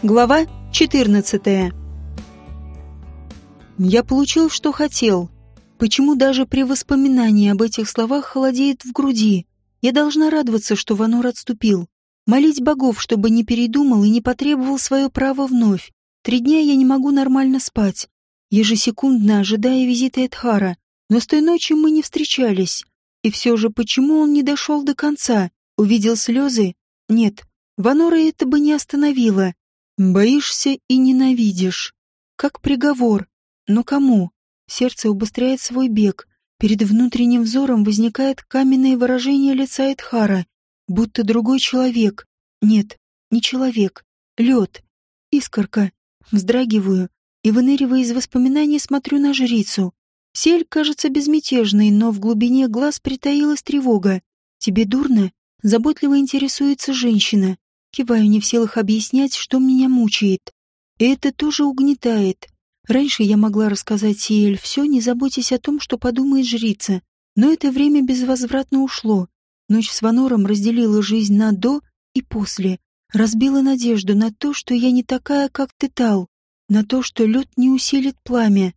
Глава 14. Я получил, что хотел. Почему даже при воспоминании об этих словах холодеет в груди? Я должна радоваться, что Ванор отступил. Молить богов, чтобы не передумал и не потребовал свое право вновь. Три дня я не могу нормально спать, ежесекундно ожидая визита Эдхара. Но с той ночи мы не встречались. И все же почему он не дошел до конца? Увидел слезы? Нет, Ванора это бы не остановило. Боишься и ненавидишь. Как приговор. Но кому? Сердце убыстряет свой бег. Перед внутренним взором возникает каменное выражение лица Эдхара, будто другой человек. Нет, не человек. Лед. Искорка. Вздрагиваю и, выныривая из воспоминаний, смотрю на жрицу. Сель кажется безмятежной, но в глубине глаз притаилась тревога. «Тебе дурно?» Заботливо интересуется женщина. Киваю, не в силах объяснять, что меня мучает. И это тоже угнетает. Раньше я могла рассказать Сиэль все, не заботясь о том, что подумает жрица. Но это время безвозвратно ушло. Ночь с Ванором разделила жизнь на «до» и «после». Разбила надежду на то, что я не такая, как Тетал. На то, что лед не усилит пламя.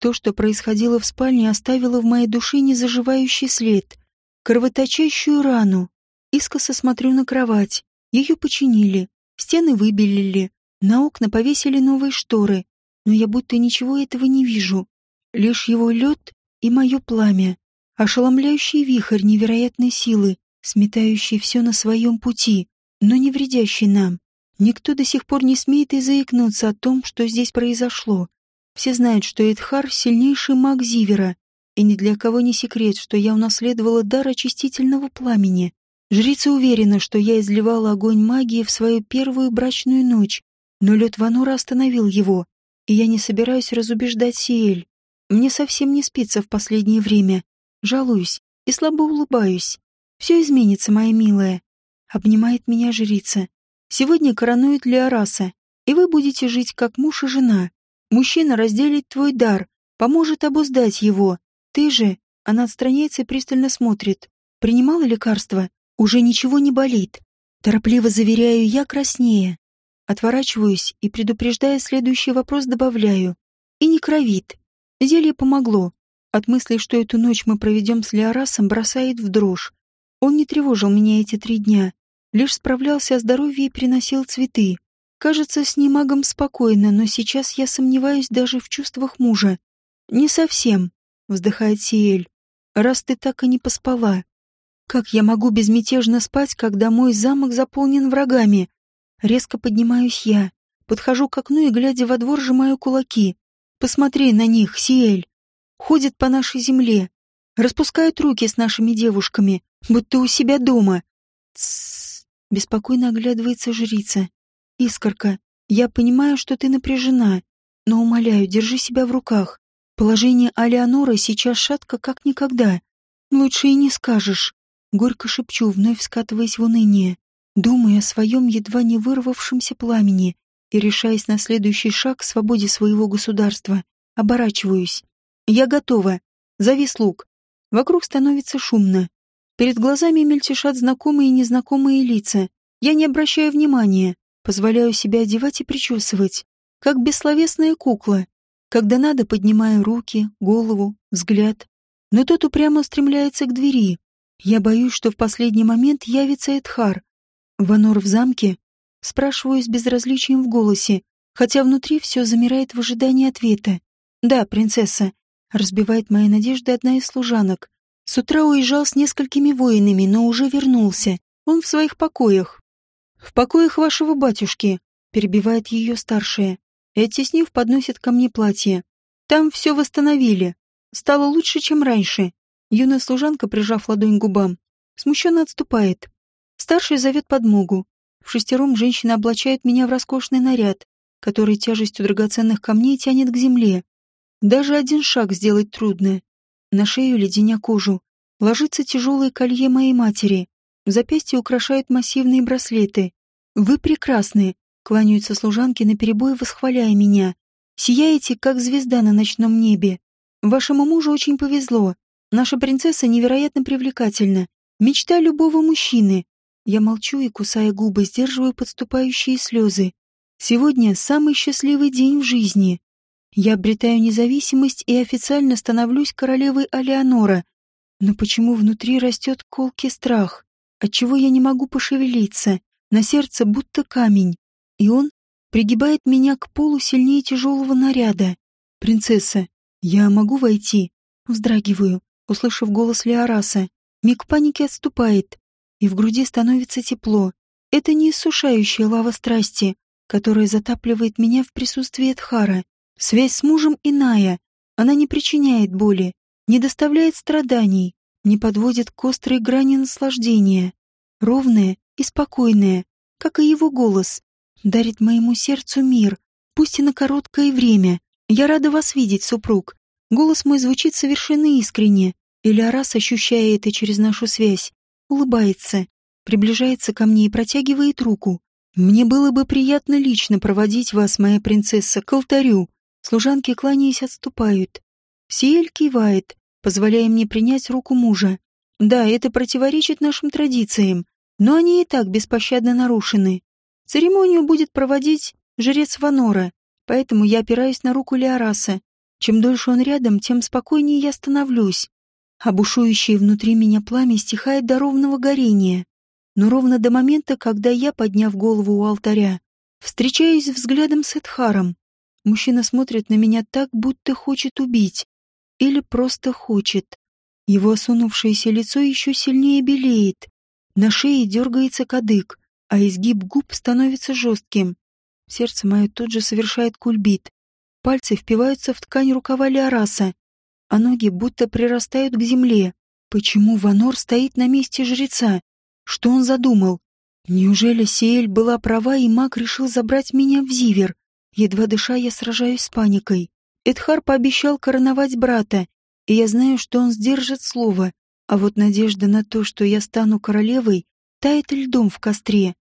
То, что происходило в спальне, оставило в моей душе незаживающий след. Кровоточащую рану. Искоса смотрю на кровать. Ее починили, стены выбелили, на окна повесили новые шторы, но я будто ничего этого не вижу. Лишь его лед и мое пламя, ошеломляющий вихрь невероятной силы, сметающий все на своем пути, но не вредящий нам. Никто до сих пор не смеет и заикнуться о том, что здесь произошло. Все знают, что Эдхар — сильнейший маг Зивера, и ни для кого не секрет, что я унаследовала дар очистительного пламени. Жрица уверена, что я изливала огонь магии в свою первую брачную ночь, но лед Ванура остановил его, и я не собираюсь разубеждать Сиэль. Мне совсем не спится в последнее время. Жалуюсь и слабо улыбаюсь. Все изменится, моя милая. Обнимает меня жрица. Сегодня коронует Леораса, и вы будете жить как муж и жена. Мужчина разделит твой дар, поможет обуздать его. Ты же... Она отстраняется и пристально смотрит. Принимала лекарства? Уже ничего не болит. Торопливо заверяю я краснее. Отворачиваюсь и, предупреждая следующий вопрос, добавляю. И не кровит. Зелье помогло. От мысли, что эту ночь мы проведем с Леорасом, бросает в дрожь. Он не тревожил меня эти три дня. Лишь справлялся о здоровье и приносил цветы. Кажется, с немагом спокойно, но сейчас я сомневаюсь даже в чувствах мужа. «Не совсем», — вздыхает Сиэль. «Раз ты так и не поспала. Как я могу безмятежно спать, когда мой замок заполнен врагами? Резко поднимаюсь я, подхожу к окну и, глядя во двор, сжимаю кулаки. Посмотри на них, Сиэль. Ходят по нашей земле, распускают руки с нашими девушками, будто у себя дома. Тссс. Беспокойно оглядывается жрица. Искорка, я понимаю, что ты напряжена, но умоляю, держи себя в руках. Положение Алеонора сейчас шатко, как никогда. Лучше и не скажешь. Горько шепчу, вновь скатываясь в уныние, думая о своем едва не вырвавшемся пламени и решаясь на следующий шаг к свободе своего государства. Оборачиваюсь. Я готова. Зови слуг. Вокруг становится шумно. Перед глазами мельтешат знакомые и незнакомые лица. Я не обращаю внимания, позволяю себя одевать и причесывать, как бессловесная кукла. Когда надо, поднимаю руки, голову, взгляд. Но тот упрямо устремляется к двери, я боюсь, что в последний момент явится Эдхар. Ванор в замке? Спрашиваю с безразличием в голосе, хотя внутри все замирает в ожидании ответа. Да, принцесса. Разбивает мои надежды одна из служанок. С утра уезжал с несколькими воинами, но уже вернулся. Он в своих покоях. В покоях вашего батюшки, перебивает ее старшая. И оттеснив, подносит ко мне платье. Там все восстановили. Стало лучше, чем раньше. Юная служанка, прижав ладонь к губам, смущенно отступает. Старший зовет подмогу. В шестером женщина облачает меня в роскошный наряд, который тяжестью драгоценных камней тянет к земле. Даже один шаг сделать трудно. На шею леденя кожу. Ложится тяжелое колье моей матери. В запястье украшают массивные браслеты. «Вы прекрасны!» — кланяются служанки наперебой, восхваляя меня. «Сияете, как звезда на ночном небе. Вашему мужу очень повезло. Наша принцесса невероятно привлекательна. Мечта любого мужчины. Я молчу и, кусая губы, сдерживаю подступающие слезы. Сегодня самый счастливый день в жизни. Я обретаю независимость и официально становлюсь королевой Алеонора. Но почему внутри растет колкий страх? Отчего я не могу пошевелиться? На сердце будто камень. И он пригибает меня к полу сильнее тяжелого наряда. «Принцесса, я могу войти?» Вздрагиваю, услышав голос Леораса. Миг паники отступает, и в груди становится тепло. Это не иссушающая лава страсти, которая затапливает меня в присутствии Эдхара. Связь с мужем иная. Она не причиняет боли, не доставляет страданий, не подводит к острой грани наслаждения. Ровная и спокойная, как и его голос, дарит моему сердцу мир, пусть и на короткое время. Я рада вас видеть, супруг. Голос мой звучит совершенно искренне. Элиарас, ощущая это через нашу связь, улыбается, приближается ко мне и протягивает руку. Мне было бы приятно лично проводить вас, моя принцесса, к алтарю, Служанки, кланяясь, отступают. Сиэль кивает, позволяя мне принять руку мужа. Да, это противоречит нашим традициям, но они и так беспощадно нарушены. Церемонию будет проводить жрец Ванора, поэтому я опираюсь на руку Леораса. Чем дольше он рядом, тем спокойнее я становлюсь. А бушующее внутри меня пламя стихает до ровного горения. Но ровно до момента, когда я, подняв голову у алтаря, встречаюсь взглядом с Эдхаром. Мужчина смотрит на меня так, будто хочет убить. Или просто хочет. Его осунувшееся лицо еще сильнее белеет. На шее дергается кадык, а изгиб губ становится жестким. Сердце мое тут же совершает кульбит. Пальцы впиваются в ткань рукава Леораса, а ноги будто прирастают к земле. Почему Ванор стоит на месте жреца? Что он задумал? Неужели Сиэль была права, и маг решил забрать меня в Зивер? Едва дыша, я сражаюсь с паникой. Эдхар пообещал короновать брата, и я знаю, что он сдержит слово. А вот надежда на то, что я стану королевой, тает льдом в костре.